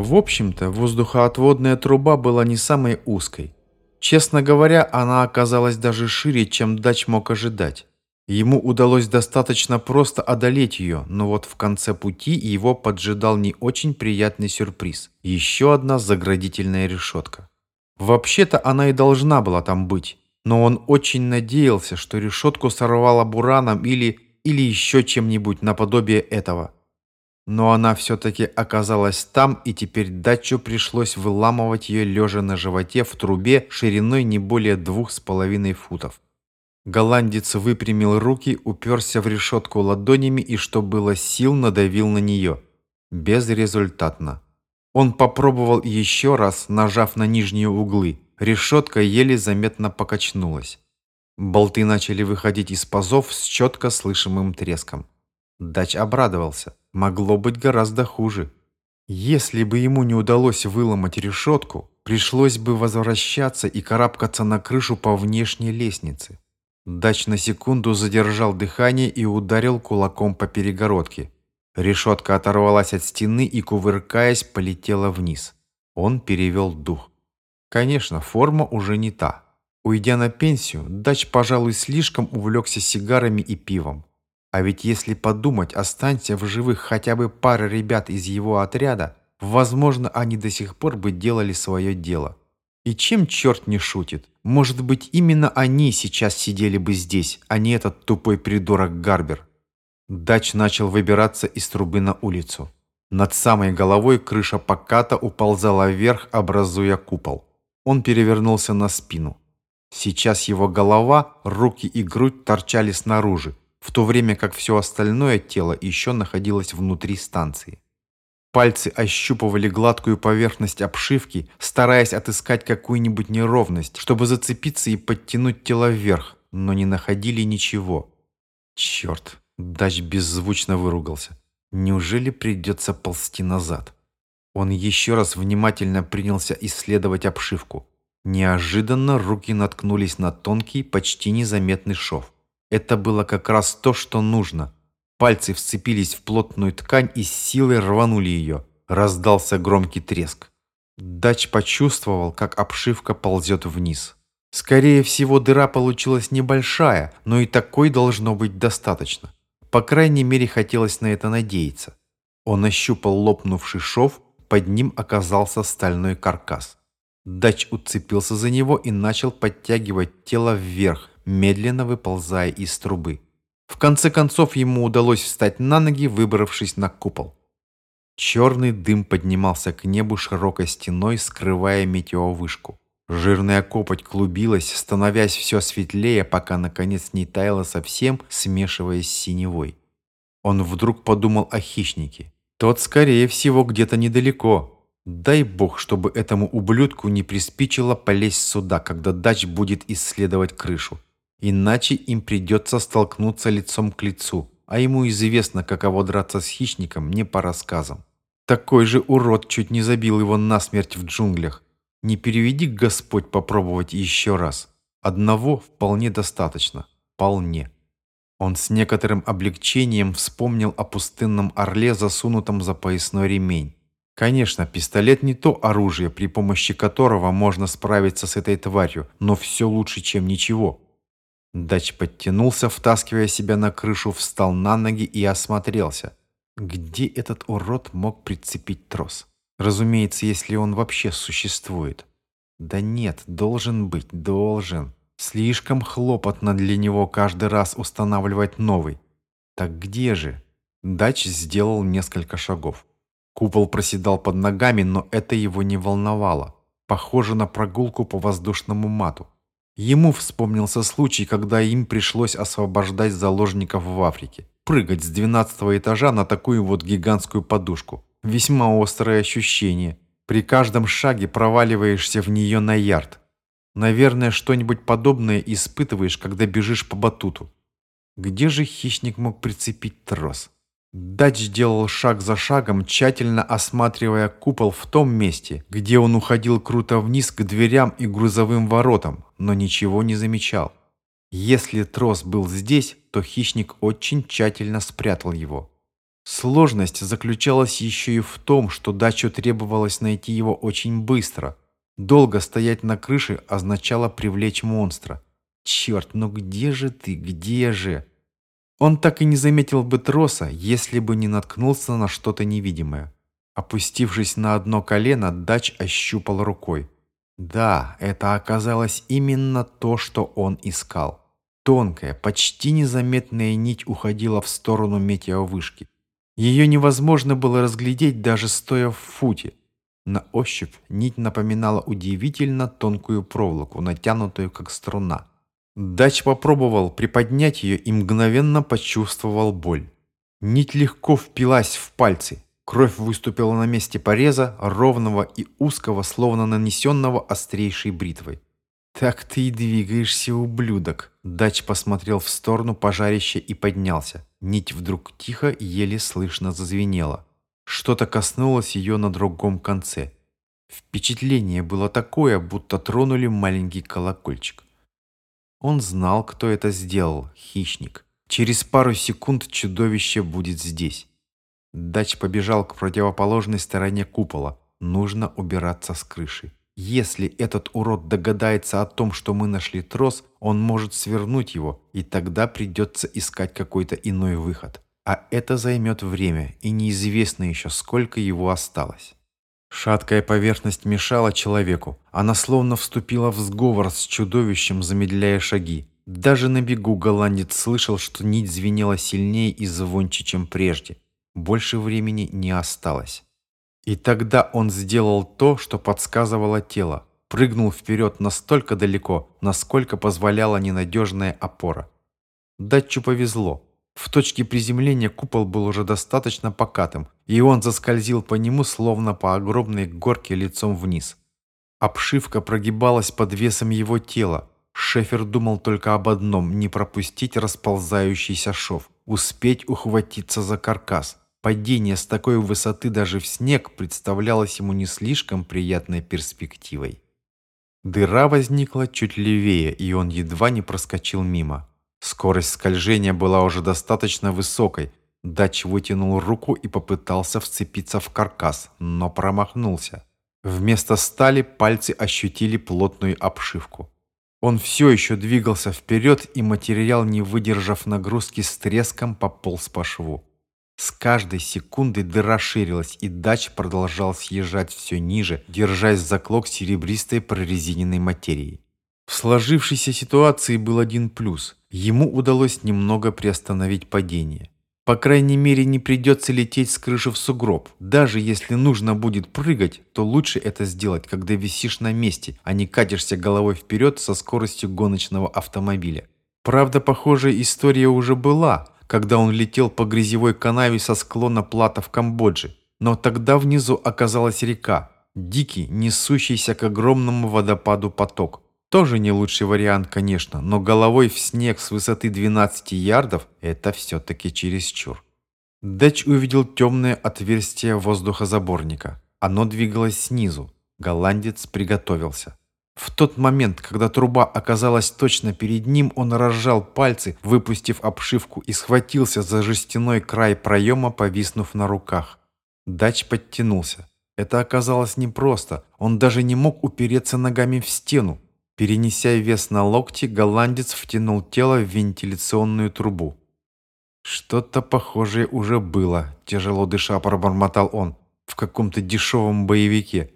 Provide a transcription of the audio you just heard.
В общем-то, воздухоотводная труба была не самой узкой. Честно говоря, она оказалась даже шире, чем Дач мог ожидать. Ему удалось достаточно просто одолеть ее, но вот в конце пути его поджидал не очень приятный сюрприз. Еще одна заградительная решетка. Вообще-то она и должна была там быть, но он очень надеялся, что решетку сорвало бураном или, или еще чем-нибудь наподобие этого. Но она все-таки оказалась там, и теперь дачу пришлось выламывать ее лежа на животе в трубе шириной не более двух с половиной футов. Голландец выпрямил руки, уперся в решетку ладонями и, что было сил, надавил на нее. Безрезультатно. Он попробовал еще раз, нажав на нижние углы. Решетка еле заметно покачнулась. Болты начали выходить из пазов с четко слышимым треском. Дач обрадовался. Могло быть гораздо хуже. Если бы ему не удалось выломать решетку, пришлось бы возвращаться и карабкаться на крышу по внешней лестнице. Дач на секунду задержал дыхание и ударил кулаком по перегородке. Решетка оторвалась от стены и, кувыркаясь, полетела вниз. Он перевел дух. Конечно, форма уже не та. Уйдя на пенсию, Дач, пожалуй, слишком увлекся сигарами и пивом. А ведь если подумать, останься в живых хотя бы пара ребят из его отряда, возможно, они до сих пор бы делали свое дело. И чем черт не шутит? Может быть, именно они сейчас сидели бы здесь, а не этот тупой придурок Гарбер. Дач начал выбираться из трубы на улицу. Над самой головой крыша поката уползала вверх, образуя купол. Он перевернулся на спину. Сейчас его голова, руки и грудь торчали снаружи, в то время как все остальное тело еще находилось внутри станции. Пальцы ощупывали гладкую поверхность обшивки, стараясь отыскать какую-нибудь неровность, чтобы зацепиться и подтянуть тело вверх, но не находили ничего. Черт, Дач беззвучно выругался. Неужели придется ползти назад? Он еще раз внимательно принялся исследовать обшивку. Неожиданно руки наткнулись на тонкий, почти незаметный шов. Это было как раз то, что нужно – Пальцы вцепились в плотную ткань и с силой рванули ее. Раздался громкий треск. Дач почувствовал, как обшивка ползет вниз. Скорее всего, дыра получилась небольшая, но и такой должно быть достаточно. По крайней мере, хотелось на это надеяться. Он ощупал лопнувший шов, под ним оказался стальной каркас. Дач уцепился за него и начал подтягивать тело вверх, медленно выползая из трубы. В конце концов ему удалось встать на ноги, выбравшись на купол. Черный дым поднимался к небу широкой стеной, скрывая метеовышку. Жирная копоть клубилась, становясь все светлее, пока наконец не таяла совсем, смешиваясь с синевой. Он вдруг подумал о хищнике. Тот, скорее всего, где-то недалеко. Дай бог, чтобы этому ублюдку не приспичило полезть сюда, когда дач будет исследовать крышу. Иначе им придется столкнуться лицом к лицу, а ему известно, каково драться с хищником не по рассказам. Такой же урод чуть не забил его насмерть в джунглях. Не переведи Господь попробовать еще раз. Одного вполне достаточно. Вполне. Он с некоторым облегчением вспомнил о пустынном орле, засунутом за поясной ремень. Конечно, пистолет не то оружие, при помощи которого можно справиться с этой тварью, но все лучше, чем ничего. Дач подтянулся, втаскивая себя на крышу, встал на ноги и осмотрелся. Где этот урод мог прицепить трос? Разумеется, если он вообще существует. Да нет, должен быть, должен. Слишком хлопотно для него каждый раз устанавливать новый. Так где же? Дач сделал несколько шагов. Купол проседал под ногами, но это его не волновало. Похоже на прогулку по воздушному мату. Ему вспомнился случай, когда им пришлось освобождать заложников в Африке. Прыгать с 12 этажа на такую вот гигантскую подушку. Весьма острое ощущение. При каждом шаге проваливаешься в нее на ярд. Наверное, что-нибудь подобное испытываешь, когда бежишь по батуту. Где же хищник мог прицепить трос? Дач делал шаг за шагом, тщательно осматривая купол в том месте, где он уходил круто вниз к дверям и грузовым воротам, но ничего не замечал. Если трос был здесь, то хищник очень тщательно спрятал его. Сложность заключалась еще и в том, что дачу требовалось найти его очень быстро. Долго стоять на крыше означало привлечь монстра. Черт, ну где же ты, где же? Он так и не заметил бы троса, если бы не наткнулся на что-то невидимое. Опустившись на одно колено, Дач ощупал рукой. Да, это оказалось именно то, что он искал. Тонкая, почти незаметная нить уходила в сторону метеовышки. Ее невозможно было разглядеть, даже стоя в футе. На ощупь нить напоминала удивительно тонкую проволоку, натянутую как струна. Дач попробовал приподнять ее и мгновенно почувствовал боль. Нить легко впилась в пальцы. Кровь выступила на месте пореза, ровного и узкого, словно нанесенного острейшей бритвой. «Так ты и двигаешься, ублюдок!» Дач посмотрел в сторону пожарища и поднялся. Нить вдруг тихо, еле слышно зазвенела. Что-то коснулось ее на другом конце. Впечатление было такое, будто тронули маленький колокольчик. Он знал, кто это сделал, хищник. Через пару секунд чудовище будет здесь. Дач побежал к противоположной стороне купола. Нужно убираться с крыши. Если этот урод догадается о том, что мы нашли трос, он может свернуть его, и тогда придется искать какой-то иной выход. А это займет время, и неизвестно еще, сколько его осталось. Шаткая поверхность мешала человеку. Она словно вступила в сговор с чудовищем, замедляя шаги. Даже на бегу голландец слышал, что нить звенела сильнее и звонче, чем прежде. Больше времени не осталось. И тогда он сделал то, что подсказывало тело. Прыгнул вперед настолько далеко, насколько позволяла ненадежная опора. Датчу повезло. В точке приземления купол был уже достаточно покатым, и он заскользил по нему, словно по огромной горке лицом вниз. Обшивка прогибалась под весом его тела. Шефер думал только об одном – не пропустить расползающийся шов, успеть ухватиться за каркас. Падение с такой высоты даже в снег представлялось ему не слишком приятной перспективой. Дыра возникла чуть левее, и он едва не проскочил мимо. Скорость скольжения была уже достаточно высокой. Дач вытянул руку и попытался вцепиться в каркас, но промахнулся. Вместо стали пальцы ощутили плотную обшивку. Он все еще двигался вперед, и материал, не выдержав нагрузки, с треском пополз по шву. С каждой секундой дыра ширилась, и дач продолжал съезжать все ниже, держась за клок серебристой прорезиненной материи. В сложившейся ситуации был один плюс. Ему удалось немного приостановить падение. По крайней мере, не придется лететь с крыши в сугроб. Даже если нужно будет прыгать, то лучше это сделать, когда висишь на месте, а не катишься головой вперед со скоростью гоночного автомобиля. Правда, похожая история уже была, когда он летел по грязевой канаве со склона плата в Камбодже. Но тогда внизу оказалась река, дикий, несущийся к огромному водопаду поток. Тоже не лучший вариант, конечно, но головой в снег с высоты 12 ярдов – это все-таки чересчур. Дэч увидел темное отверстие воздухозаборника. Оно двигалось снизу. Голландец приготовился. В тот момент, когда труба оказалась точно перед ним, он разжал пальцы, выпустив обшивку и схватился за жестяной край проема, повиснув на руках. Дач подтянулся. Это оказалось непросто. Он даже не мог упереться ногами в стену. Перенеся вес на локти, голландец втянул тело в вентиляционную трубу. «Что-то похожее уже было», – тяжело дыша пробормотал он, – «в каком-то дешевом боевике.